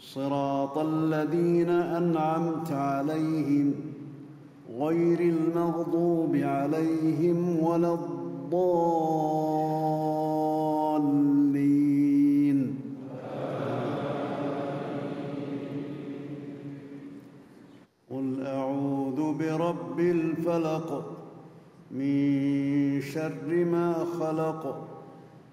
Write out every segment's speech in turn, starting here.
صراط الذين أنعمت عليهم غير المغضوب عليهم ولا الضالين. قل أعوذ برب الفلق من شر ما خلق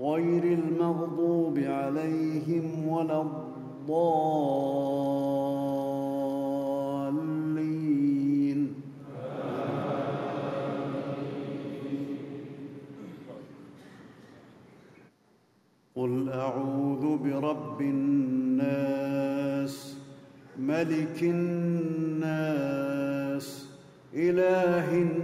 غير المغضوب عليهم ولا الضالين. قل أعوذ برب الناس ملك الناس إله الناس